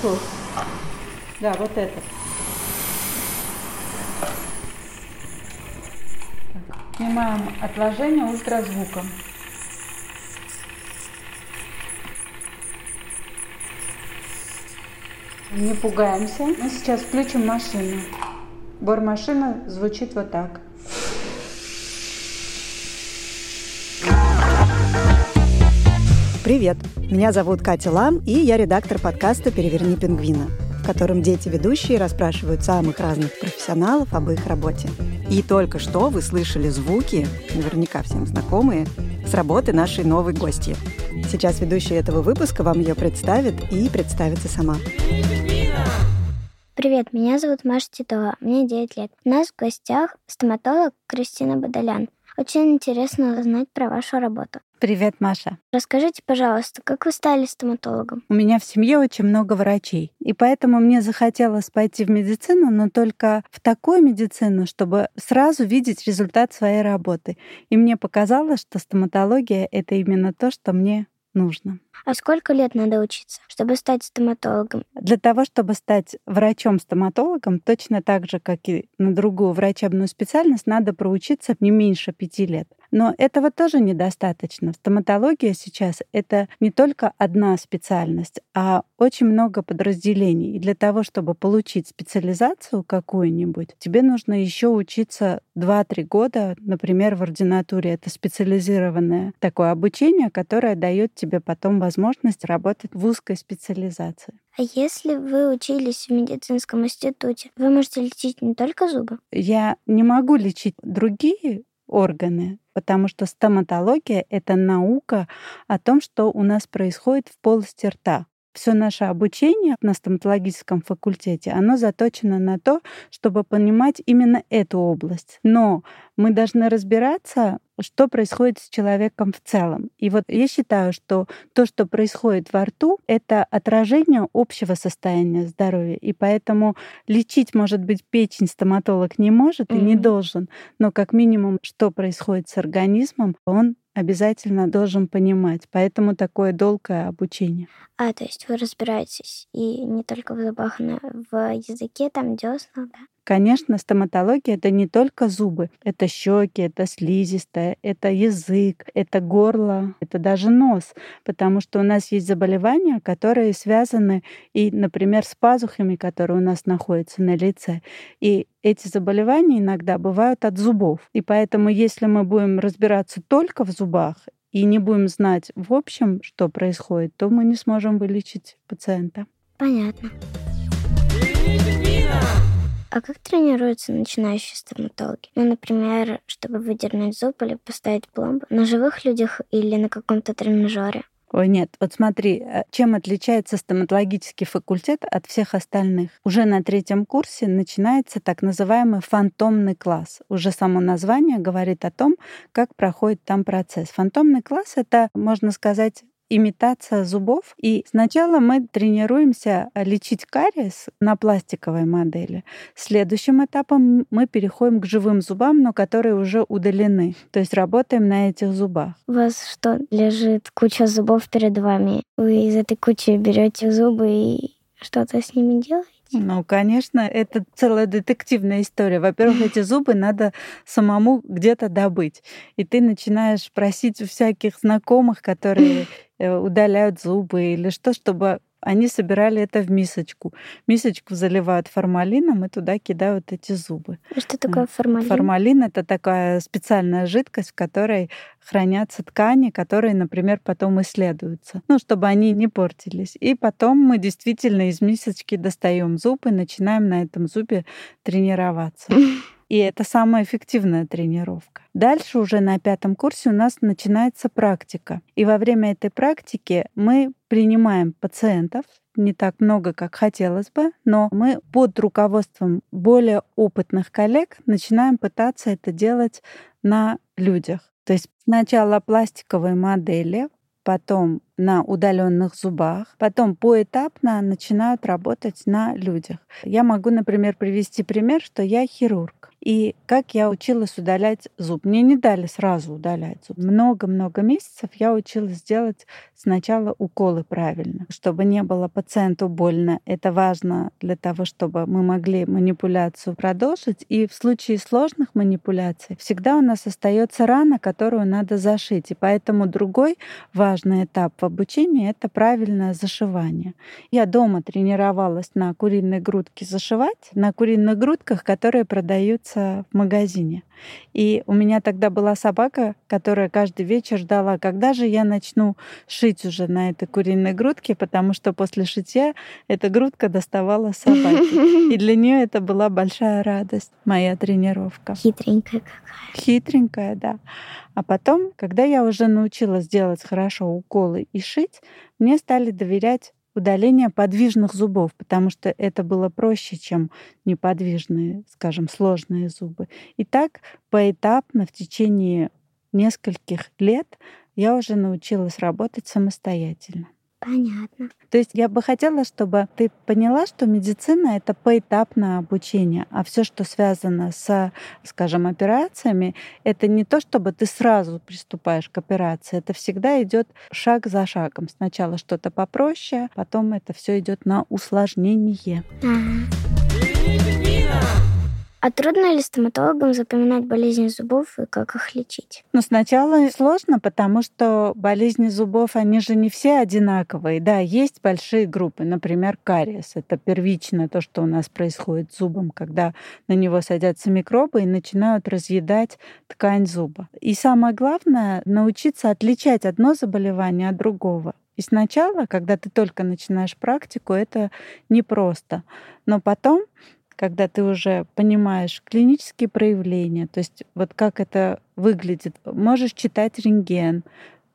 Отсос. Да, вот этот. Снимаем отложение ультразвуком. Не пугаемся. Мы сейчас включим машину. Бор машины звучит вот так. Привет! Меня зовут Катя Лам, и я редактор подкаста «Переверни пингвина», в котором дети-ведущие расспрашивают самых разных профессионалов об их работе. И только что вы слышали звуки, наверняка всем знакомые, с работы нашей новой гости. Сейчас ведущая этого выпуска вам ее представит и представится сама. Привет, меня зовут Маша Титова, мне 9 лет. У нас в гостях стоматолог Кристина Бадалян. Очень интересно узнать про вашу работу. Привет, Маша. Расскажите, пожалуйста, как вы стали стоматологом? У меня в семье очень много врачей, и поэтому мне захотелось пойти в медицину, но только в такую медицину, чтобы сразу видеть результат своей работы. И мне показалось, что стоматология — это именно то, что мне нужно. А сколько лет надо учиться, чтобы стать стоматологом? Для того, чтобы стать врачом-стоматологом, точно так же, как и на другую врачебную специальность, надо проучиться не меньше пяти лет. Но этого тоже недостаточно. Стоматология сейчас — это не только одна специальность, а очень много подразделений. И для того, чтобы получить специализацию какую-нибудь, тебе нужно еще учиться 2-3 года, например, в ординатуре. Это специализированное такое обучение, которое дает тебе потом возможность работать в узкой специализации. А если вы учились в медицинском институте, вы можете лечить не только зубы? Я не могу лечить другие органы, потому что стоматология — это наука о том, что у нас происходит в полости рта. Все наше обучение на стоматологическом факультете, оно заточено на то, чтобы понимать именно эту область. Но мы должны разбираться, что происходит с человеком в целом. И вот я считаю, что то, что происходит во рту, это отражение общего состояния здоровья. И поэтому лечить, может быть, печень стоматолог не может mm-hmm. и не должен, но как минимум, что происходит с организмом, он обязательно должен понимать. Поэтому такое долгое обучение. А, то есть вы разбираетесь и не только в зубах, но в языке, там десна, да? Конечно, стоматология это не только зубы, это щеки, это слизистая, это язык, это горло, это даже нос, потому что у нас есть заболевания, которые связаны и, например, с пазухами, которые у нас находятся на лице. И эти заболевания иногда бывают от зубов. И поэтому, если мы будем разбираться только в зубах и не будем знать в общем, что происходит, то мы не сможем вылечить пациента. Понятно. А как тренируются начинающие стоматологи? Ну, например, чтобы выдернуть зуб или поставить пломбу на живых людях или на каком-то тренажере? Ой, нет, вот смотри, э, чем отличается стоматологический факультет от всех остальных? Уже на третьем курсе начинается так называемый фантомный класс. Уже само название говорит о том, как проходит там процесс. Фантомный класс — это, можно сказать, имитация зубов. И сначала мы тренируемся лечить кариес на пластиковой модели. Следующим этапом мы переходим к живым зубам, но которые уже удалены. То есть работаем на этих зубах. У вас что, лежит куча зубов перед вами? Вы из этой кучи берете зубы и что-то с ними делаете? Ну, конечно, это целая детективная история. Во-первых, эти зубы надо самому где-то добыть. И ты начинаешь просить у всяких знакомых, которые э, удаляют зубы или что, чтобы они собирали это в мисочку. Мисочку заливают формалином и туда кидают эти зубы. Что такое формалин? Формалин — это такая специальная жидкость, в которой хранятся ткани, которые, например, потом исследуются, ну, чтобы они не портились. И потом мы действительно из мисочки достаем зуб и начинаем на этом зубе тренироваться. И это самая эффективная тренировка. Дальше уже на пятом курсе у нас начинается практика. И во время этой практики мы принимаем пациентов, не так много, как хотелось бы, но мы под руководством более опытных коллег начинаем пытаться это делать на людях. То есть сначала пластиковые модели, потом на удаленных зубах, потом поэтапно начинают работать на людях. Я могу, например, привести пример, что я хирург. И как я училась удалять зуб? Мне не дали сразу удалять зуб. Много-много месяцев я училась делать сначала уколы правильно, чтобы не было пациенту больно. Это важно для того, чтобы мы могли манипуляцию продолжить. И в случае сложных манипуляций всегда у нас остается рана, которую надо зашить. И поэтому другой важный этап в обучении — это правильное зашивание. Я дома тренировалась на куриной грудке зашивать, на куриных грудках, которые продаются в магазине. И у меня тогда была собака, которая каждый вечер ждала, когда же я начну шить уже на этой куриной грудке, потому что после шитья эта грудка доставала собаке. И для нее это была большая радость, моя тренировка. Хитренькая какая. Хитренькая, да. А потом, когда я уже научилась делать хорошо уколы и шить, мне стали доверять удаление подвижных зубов, потому что это было проще, чем неподвижные, скажем, сложные зубы. И так поэтапно в течение нескольких лет я уже научилась работать самостоятельно. Понятно. То есть я бы хотела, чтобы ты поняла, что медицина — это поэтапное обучение, а все, что связано с, скажем, операциями, это не то, чтобы ты сразу приступаешь к операции, это всегда идет шаг за шагом. Сначала что-то попроще, потом это все идет на усложнение. Ага. А трудно ли стоматологам запоминать болезни зубов и как их лечить? Ну, сначала сложно, потому что болезни зубов, они же не все одинаковые. Да, есть большие группы, например, кариес. Это первично то, что у нас происходит с зубом, когда на него садятся микробы и начинают разъедать ткань зуба. И самое главное — научиться отличать одно заболевание от другого. И сначала, когда ты только начинаешь практику, это непросто. Но потом когда ты уже понимаешь клинические проявления, то есть вот как это выглядит, можешь читать рентген,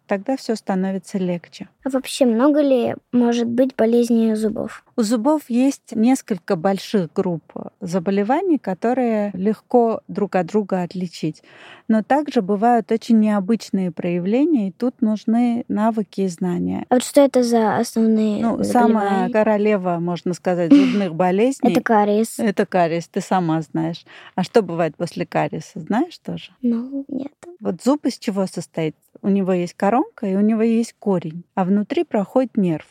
тогда все становится легче. А вообще много ли может быть болезней зубов? У зубов есть несколько больших групп заболеваний, которые легко друг от друга отличить. Но также бывают очень необычные проявления, и тут нужны навыки и знания. А вот что это за основные Ну, самая королева, можно сказать, зубных болезней. Это кариес. Это кариес, ты сама знаешь. А что бывает после кариеса, знаешь тоже? Ну, нет. Вот зуб из чего состоит? У него есть коронка и у него есть корень, а внутри проходит нерв.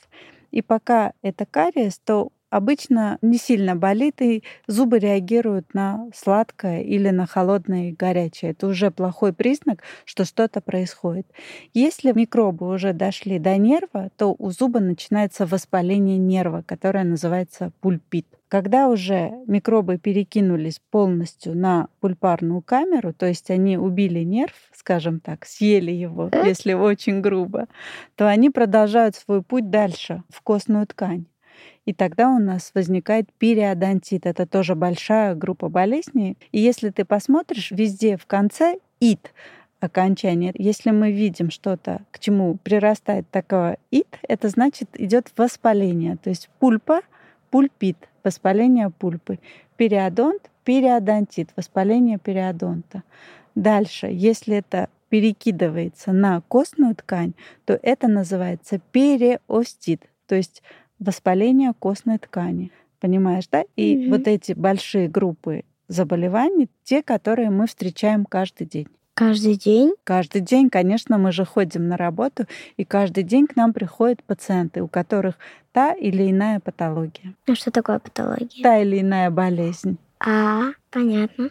И пока это кариес, то обычно не сильно болит, и зубы реагируют на сладкое или на холодное и горячее. Это уже плохой признак, что что-то происходит. Если микробы уже дошли до нерва, то у зуба начинается воспаление нерва, которое называется пульпит. Когда уже микробы перекинулись полностью на пульпарную камеру, то есть они убили нерв, скажем так, съели его, если очень грубо, то они продолжают свой путь дальше, в костную ткань. И тогда у нас возникает периодонтит. Это тоже большая группа болезней. И если ты посмотришь, везде в конце ит окончание. Если мы видим что-то, к чему прирастает такое ит, это значит идет воспаление. То есть пульпа, пульпит, воспаление пульпы. Периодонт, периодонтит, воспаление периодонта. Дальше, если это перекидывается на костную ткань, то это называется периостит, то есть воспаление костной ткани. Понимаешь, да? И mm-hmm. вот эти большие группы заболеваний, те, которые мы встречаем каждый день. Каждый день? Каждый день, конечно, мы же ходим на работу, и каждый день к нам приходят пациенты, у которых та или иная патология. А что такое патология? Та или иная болезнь. А, понятно.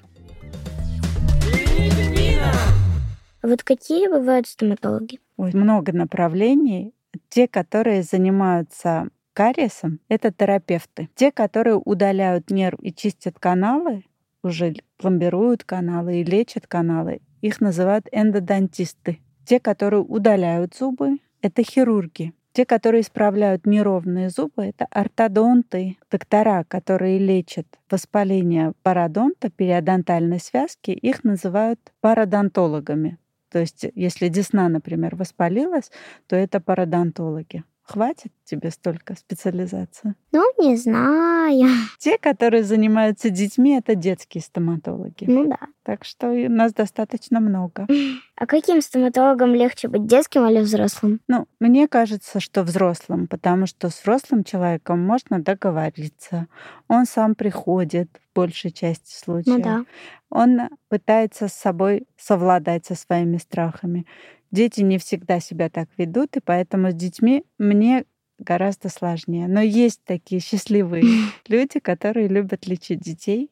Вот какие бывают стоматологи? Ой, много направлений. Те, которые занимаются кариесом, это терапевты. Те, которые удаляют нерв и чистят каналы, уже пломбируют каналы и лечат каналы, их называют эндодонтисты. Те, которые удаляют зубы, это хирурги. Те, которые исправляют неровные зубы, это ортодонты, доктора, которые лечат воспаление пародонта, периодонтальной связки, их называют пародонтологами. То есть, если десна, например, воспалилась, то это пародонтологи. Хватит? Тебе столько специализацию? Ну, не знаю. Те, которые занимаются детьми, это детские стоматологи. Ну да. Так что нас достаточно много. А каким стоматологом легче быть, детским или взрослым? Ну, мне кажется, что взрослым, потому что с взрослым человеком можно договориться. Он сам приходит в большей части случаев. Ну да. Он пытается с собой совладать со своими страхами. Дети не всегда себя так ведут, и поэтому с детьми мне гораздо сложнее. Но есть такие счастливые люди, которые любят лечить детей,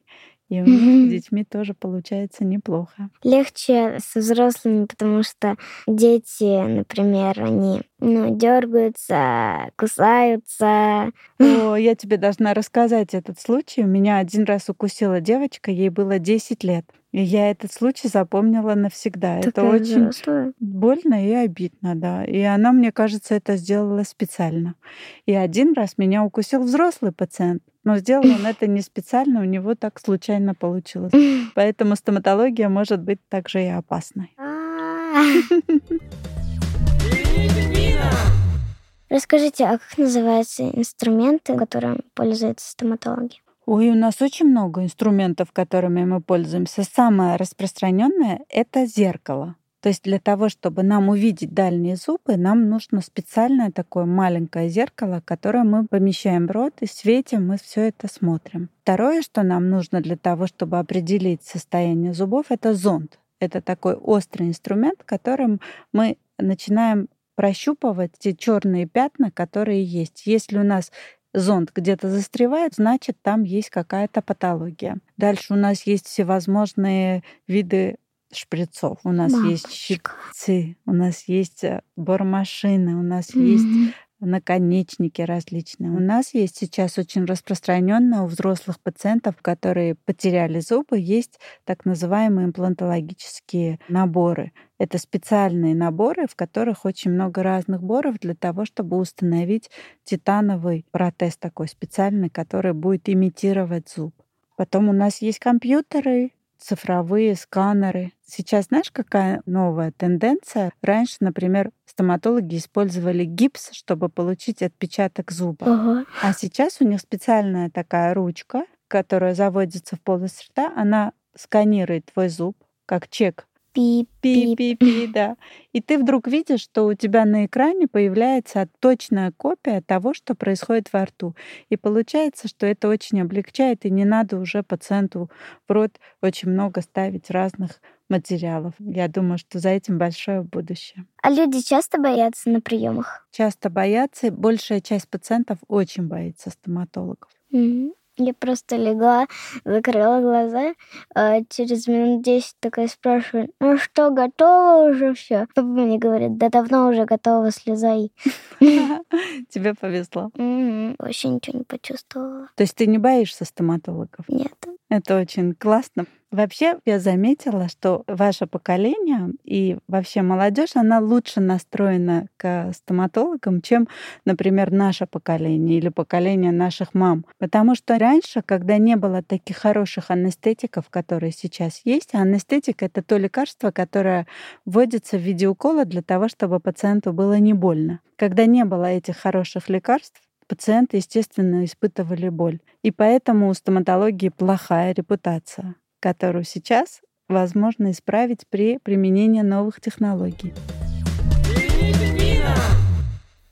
и у них с детьми тоже получается неплохо. Легче со взрослыми, потому что дети, например, они ну, дергаются, кусаются. О, я тебе должна рассказать этот случай. У меня один раз укусила девочка, ей было 10 лет. И я этот случай запомнила навсегда. это Такая очень взрослая. больно и обидно, да. И она, мне кажется, это сделала специально. И один раз меня укусил взрослый пациент, но сделал он это не специально, у него так случайно получилось. Поэтому стоматология может быть также и опасной. Расскажите, а как называются инструменты, которыми пользуются стоматологи? Ой, у нас очень много инструментов, которыми мы пользуемся. Самое распространенное это зеркало. То есть для того, чтобы нам увидеть дальние зубы, нам нужно специальное такое маленькое зеркало, которое мы помещаем в рот и светим, мы все это смотрим. Второе, что нам нужно для того, чтобы определить состояние зубов, это зонд. Это такой острый инструмент, которым мы начинаем прощупывать те черные пятна, которые есть. Если у нас зонд где-то застревает, значит, там есть какая-то патология. Дальше у нас есть всевозможные виды шприцов. У нас есть Мамочка. щипцы, у нас есть э, бормашины, у нас есть Мгм. Наконечники различные. У нас есть сейчас очень распространенно у взрослых пациентов, которые потеряли зубы, есть так называемые имплантологические наборы. Это специальные наборы, в которых очень много разных боров для того, чтобы установить титановый протез такой специальный, который будет имитировать зуб. Потом у нас есть компьютеры, цифровые сканеры. Сейчас знаешь, какая новая тенденция? Раньше, например, стоматологи использовали гипс, чтобы получить отпечаток зуба. Ого. А сейчас у них специальная такая ручка, которая заводится в полость рта, она сканирует твой зуб, как чек Пип, пип. Пи-пи-пи, да. И ты вдруг видишь, что у тебя на экране появляется точная копия того, что происходит во рту. И получается, что это очень облегчает, и не надо уже пациенту в рот очень много ставить разных материалов. Я думаю, что за этим большое будущее. А люди часто боятся на приемах? Часто боятся, большая часть пациентов очень боится стоматологов. Мгм. Я просто легла, закрыла глаза, а через минут 10 такая спрашиваю, ну что, готово уже все? Папа мне говорит, да давно уже готово, слезай. Тебе повезло. Вообще ничего не почувствовала. То есть ты не боишься стоматологов? Нет. Это очень классно. Вообще, я заметила, что ваше поколение и вообще молодежь, она лучше настроена к стоматологам, чем, например, наше поколение или поколение наших мам. Потому что раньше, когда не было таких хороших анестетиков, которые сейчас есть, а анестетик — это то лекарство, которое вводится в виде укола для того, чтобы пациенту было не больно. Когда не было этих хороших лекарств, пациенты, естественно, испытывали боль. И поэтому у стоматологии плохая репутация, которую сейчас возможно исправить при применении новых технологий.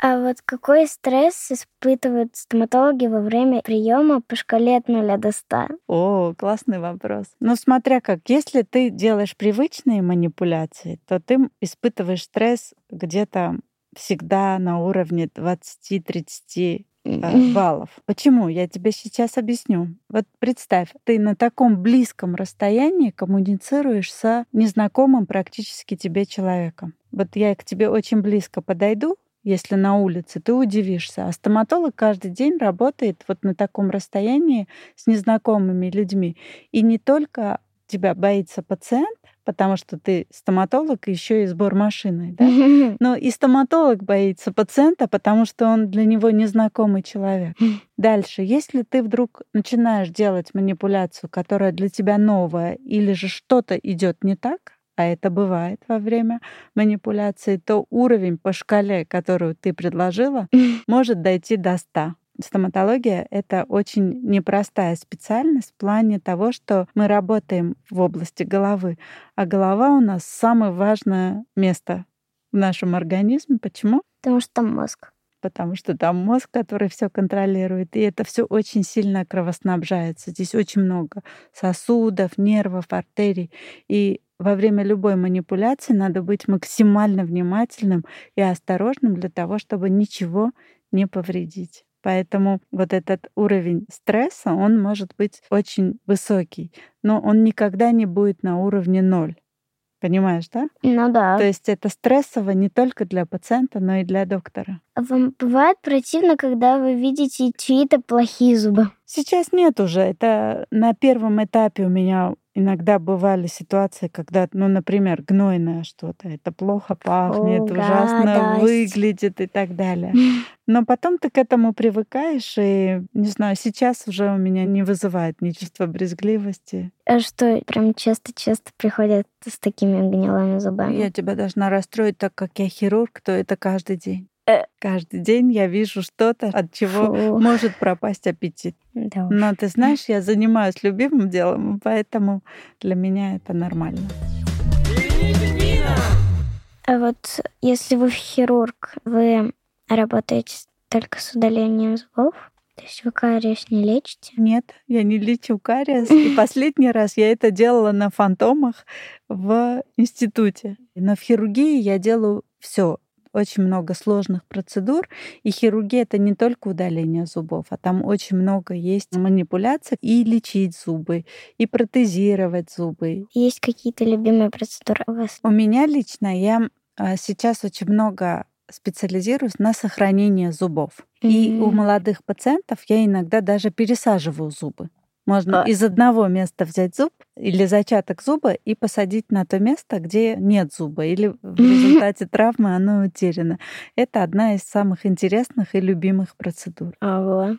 А вот какой стресс испытывают стоматологи во время приема по шкале от 0 до 100? О, классный вопрос. Ну, смотря как, если ты делаешь привычные манипуляции, то ты испытываешь стресс где-то всегда на уровне 20-30 э, баллов. Почему? Я тебе сейчас объясню. Вот представь, ты на таком близком расстоянии коммуницируешь с незнакомым практически тебе человеком. Вот я к тебе очень близко подойду, если на улице, ты удивишься. А стоматолог каждый день работает вот на таком расстоянии с незнакомыми людьми. И не только тебя боится пациент, потому что ты стоматолог, еще и сбор машиной, да? Но и стоматолог боится пациента, потому что он для него незнакомый человек. Дальше, если ты вдруг начинаешь делать манипуляцию, которая для тебя новая, или же что-то идет не так, а это бывает во время манипуляции, то уровень по шкале, которую ты предложила, может дойти до 100. Стоматология — это очень непростая специальность в плане того, что мы работаем в области головы, а голова у нас самое важное место в нашем организме. Почему? Потому что там мозг. Потому что там мозг, который все контролирует, и это все очень сильно кровоснабжается. Здесь очень много сосудов, нервов, артерий. И во время любой манипуляции надо быть максимально внимательным и осторожным для того, чтобы ничего не повредить. Поэтому вот этот уровень стресса, он может быть очень высокий, но он никогда не будет на уровне ноль. Понимаешь, да? Ну да. То есть это стрессово не только для пациента, но и для доктора. А вам бывает противно, когда вы видите чьи-то плохие зубы? Сейчас нет уже. Это на первом этапе у меня иногда бывали ситуации, когда, ну, например, гнойное что-то, это плохо пахнет, О, ужасно гадость. выглядит и так далее. Но потом ты к этому привыкаешь, и, не знаю, сейчас уже у меня не вызывает ни чувства брезгливости. А что, прям часто-часто приходят с такими гнилыми зубами? Я тебя должна расстроить, так как я хирург, то это каждый день. Э. Каждый день я вижу что-то, от чего Фу. может пропасть аппетит. Да уж. Но ты знаешь, я занимаюсь любимым делом, поэтому для меня это нормально. А вот если вы хирург, вы работаете только с удалением зубов? То есть вы кариес не лечите? Нет, я не лечу кариес. И последний раз я это делала на фантомах в институте. Но в хирургии я делаю все. Очень много сложных процедур. И хирургия это не только удаление зубов, а там очень много есть манипуляций и лечить зубы, и протезировать зубы. Есть какие-то любимые процедуры у вас? У меня лично я а, сейчас очень много специализируюсь на сохранении зубов. И у молодых пациентов я иногда даже пересаживаю зубы. Можно А. из одного места взять зуб или зачаток зуба и посадить на то место, где нет зуба, или в результате травмы оно утеряно. Это одна из самых интересных и любимых процедур. Ого.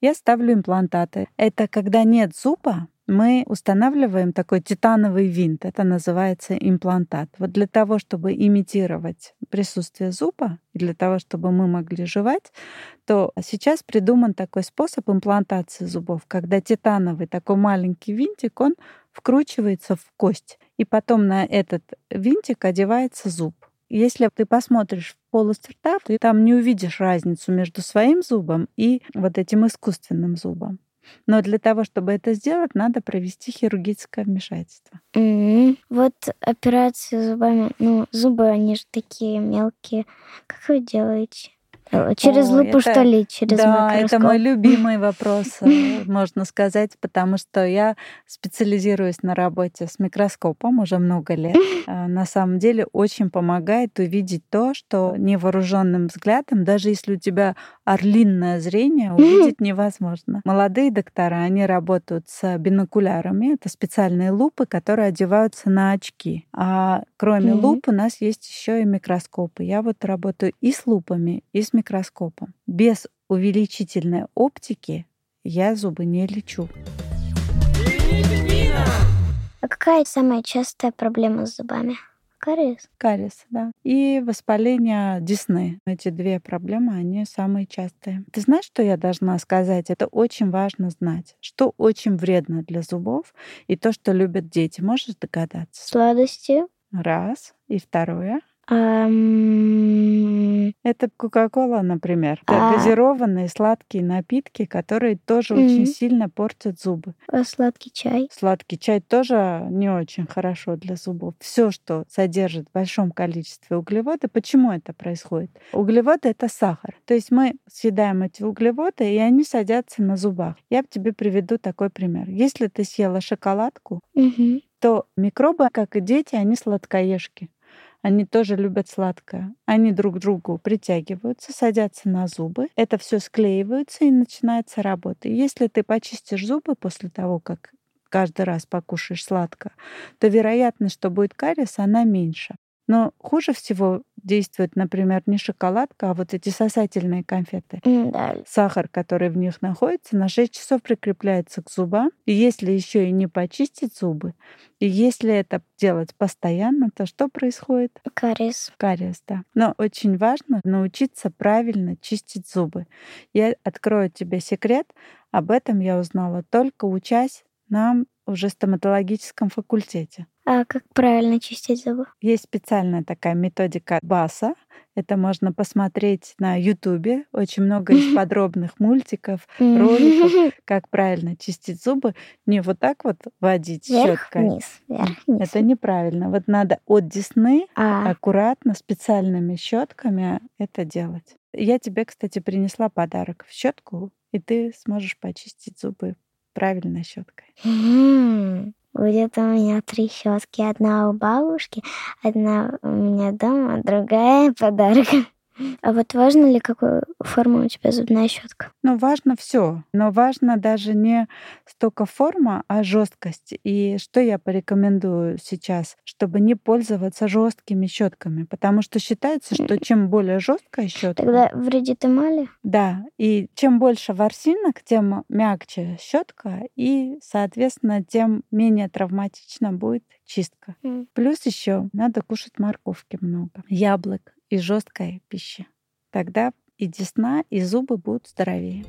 Я ставлю имплантаты. Это когда нет зуба, мы устанавливаем такой титановый винт. Это называется имплантат. Вот для того, чтобы имитировать присутствие зуба, и для того, чтобы мы могли жевать, то сейчас придуман такой способ имплантации зубов, когда титановый такой маленький винтик, он вкручивается в кость, и потом на этот винтик одевается зуб. Если ты посмотришь в полость рта, ты там не увидишь разницу между своим зубом и вот этим искусственным зубом. Но для того, чтобы это сделать, надо провести хирургическое вмешательство. М, Вот операции с зубами. Ну, зубы, они же такие мелкие. Как вы делаете? Э, Через Ой, лупу, это- что ли? Через да, это микроскоп? мой любимый вопрос, э, можно сказать, потому что я специализируюсь на работе с микроскопом уже много лет. А, На самом деле очень помогает увидеть то, что невооруженным взглядом, даже если у тебя орлинное зрение, увидеть невозможно. Молодые доктора, они работают с бинокулярами. Это специальные лупы, которые одеваются на очки. А кроме луп у нас есть еще и микроскопы. Я вот работаю и с лупами, и с микроскопом. Без увеличительной оптики я зубы не лечу. А какая самая частая проблема с зубами? Кариес. Кариес, да. И воспаление десны. Эти две проблемы, они самые частые. Ты знаешь, что я должна сказать? Это очень важно знать. Что очень вредно для зубов и то, что любят дети. Можешь догадаться? Сладости. Раз. И второе. Ам, Это Кока-Кола, например. Это А. газированные сладкие напитки, которые тоже очень сильно портят зубы. а Сладкий чай. Сладкий чай тоже не очень хорошо для зубов. Все, что содержит в большом количестве углеводы, почему это происходит? Углеводы это сахар. То есть мы съедаем эти углеводы, и они садятся на зубах. Я тебе приведу такой пример. Если ты съела шоколадку, то микробы, как и дети, они сладкоежки. Они тоже любят сладкое. Они друг к другу притягиваются, садятся на зубы. Это все склеивается и начинается работа. Если ты почистишь зубы после того, как каждый раз покушаешь сладко, то вероятность, что будет кариес, она меньше. Но хуже всего действует, например, не шоколадка, а вот эти сосательные конфеты. Да. Сахар, который в них находится, на 6 часов прикрепляется к зубам. И если еще и не почистить зубы, и если это делать постоянно, то что происходит? Кариес. Кариес, да. Но очень важно научиться правильно чистить зубы. Я открою тебе секрет. Об этом я узнала только учась на уже стоматологическом факультете. А как правильно чистить зубы? Есть специальная такая методика БАСа. Это можно посмотреть на Ютубе. Очень много есть подробных мультиков, роликов, как правильно чистить зубы. Не вот так вот водить щеткой. вниз, вверх, вниз. Это неправильно. Вот надо от десны А, аккуратно специальными щетками это делать. Я тебе, кстати, принесла подарок в щетку, и ты сможешь почистить зубы правильной щеткой. Будет у меня три щетки. Одна у бабушки, одна у меня дома, другая подарок. А вот важно ли, какую форму у тебя зубная щетка? Ну, важно все, но важно даже не столько форма, а жесткость. И что я порекомендую сейчас, чтобы не пользоваться жесткими щетками, потому что считается, что чем более жесткая щетка, Тогда вредит эмали? да, и чем больше ворсинок, тем мягче щетка, и, соответственно, тем менее травматично будет чистка. М. Плюс еще надо кушать морковки много, яблок и жесткой пищи. Тогда и десна, и зубы будут здоровее.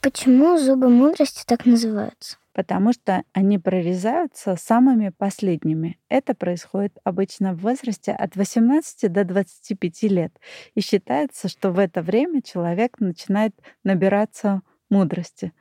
Почему зубы мудрости так называются? потому что они прорезаются самыми последними. Это происходит обычно в возрасте от 18 до 25 лет. И считается, что в это время человек начинает набираться мудрости.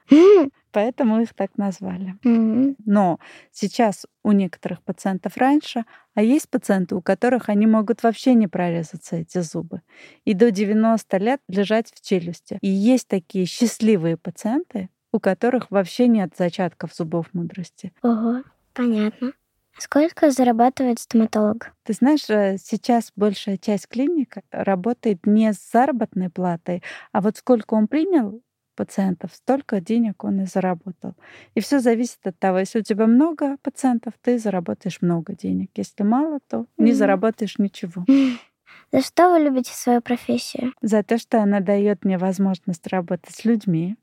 Поэтому их так назвали. М, Но сейчас у некоторых пациентов раньше, а есть пациенты, у которых они могут вообще не прорезаться, эти зубы, и до 90 лет лежать в челюсти. И есть такие счастливые пациенты, у которых вообще нет зачатков зубов мудрости. Ого, понятно. Сколько зарабатывает стоматолог? Ты знаешь, э, сейчас большая часть клиник работает не с заработной платой, а вот сколько он принял пациентов, столько денег он и заработал. И все зависит от того, если у тебя много пациентов, ты заработаешь много денег. Если мало, то не Мгм. заработаешь ничего. За что вы любите свою профессию? За то, что она дает мне возможность работать с людьми,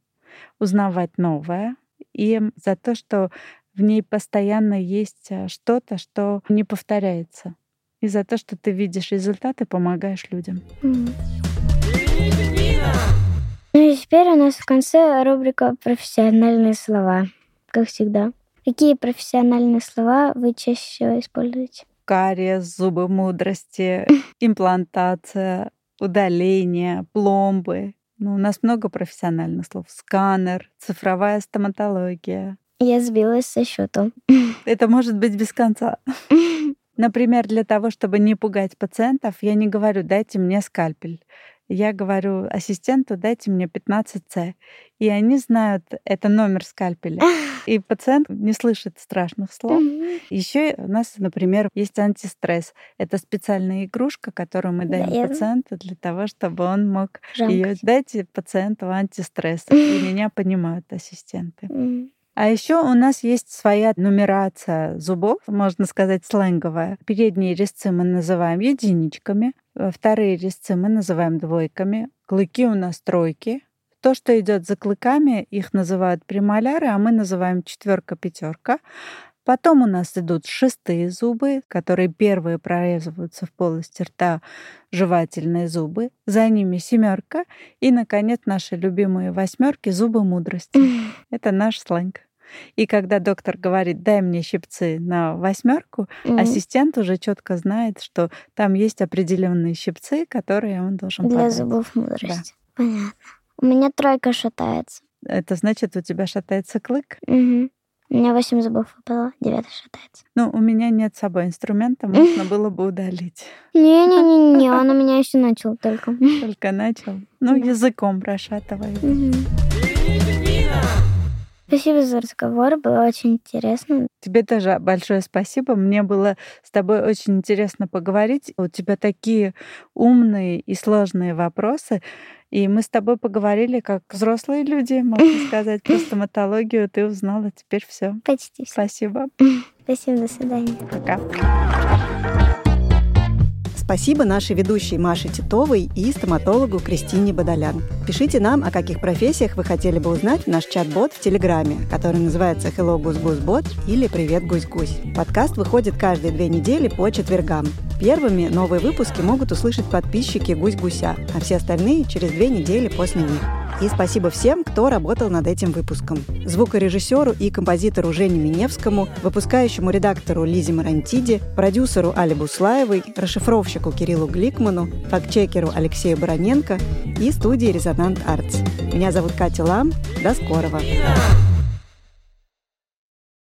узнавать новое, и за то, что в ней постоянно есть э, что-то, что не повторяется. И за то, что ты видишь результаты, помогаешь людям. М. Теперь у нас в конце рубрика «Профессиональные слова», как всегда. Какие профессиональные слова вы чаще всего используете? Кариес, зубы мудрости, имплантация, удаление, пломбы. Ну, у нас много профессиональных слов. Сканер, цифровая стоматология. Я сбилась со счету. Это может быть без конца. Например, для того, чтобы не пугать пациентов, я не говорю «дайте мне скальпель». Я говорю ассистенту «дайте мне 15С». И они знают, это номер скальпеля. И пациент не слышит страшных слов. Еще у нас, например, есть антистресс. Это специальная игрушка, которую мы Да, даем пациенту для того, чтобы он мог ее дайте пациенту антистресс. И меня понимают ассистенты. А еще у нас есть своя нумерация зубов, можно сказать, сленговая. Передние резцы мы называем единичками, вторые резцы мы называем двойками, клыки у нас тройки. То, что идет за клыками, их называют премоляры, а мы называем четверка, пятерка. Потом у нас идут шестые зубы, которые первые прорезываются в полости рта, жевательные зубы. За ними семерка. И, наконец, наши любимые восьмерки зубы мудрости. Это наш сленг. И когда доктор говорит, дай мне щипцы на восьмерку, М. ассистент уже четко знает, что там есть определенные щипцы, которые он должен Для подать. зубов мудрости. Понятно. У меня тройка шатается. Это значит, у тебя шатается клык. Мгм. У меня восемь зубов выпало, девятый шатается. Ну, у меня нет с собой инструмента, можно было бы удалить. Не-не-не, он у меня еще начал только. Только начал. Ну, Да. языком прошатывает. Мгм. Спасибо за разговор, было очень интересно. Тебе тоже большое спасибо. Мне было с тобой очень интересно поговорить. У тебя такие умные и сложные вопросы. И мы с тобой поговорили как взрослые люди, можно сказать, про стоматологию. Ты узнала теперь все. Почти все. Спасибо. Спасибо, до свидания. Пока. Спасибо нашей ведущей Маше Титовой и стоматологу Кристине Бадалян. Пишите нам, о каких профессиях вы хотели бы узнать в наш чат-бот в Телеграме, который называется Hello Гусь Гусь Бот или Привет Гусь Гусь. Подкаст выходит каждые две недели по четвергам. Первыми новые выпуски могут услышать подписчики Гусь Гуся, а все остальные через две недели после них. И спасибо всем, кто работал над этим выпуском. Звукорежиссеру и композитору Жене Миневскому, выпускающему редактору Лизе Марантиди, продюсеру Али Буслаевой, расшифровщику Кириллу Гликману, фактчекеру Алексею Бароненко и студии «Резонант Артс». Меня зовут Катя Лам. До скорого! Yeah.